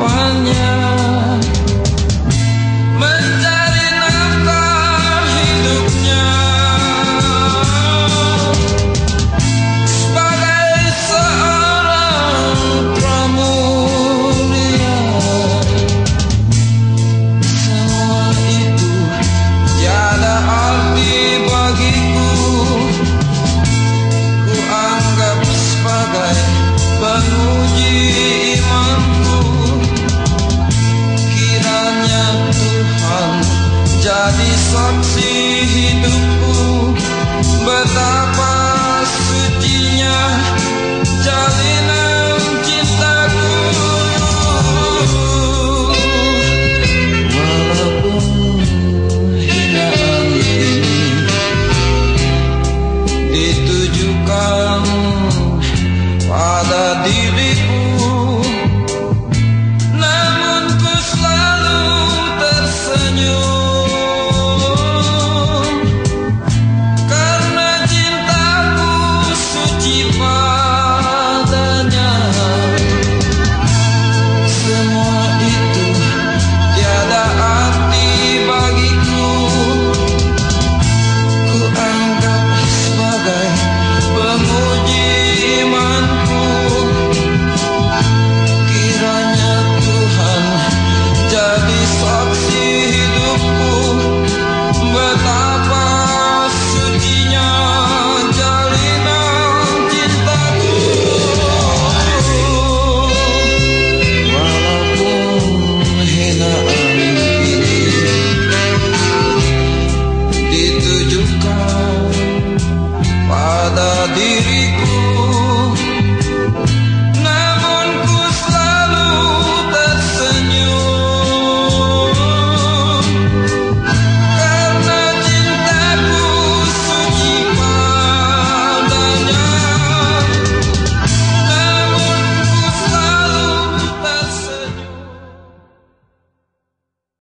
acompaña. Menjadi saksi hidupku dirito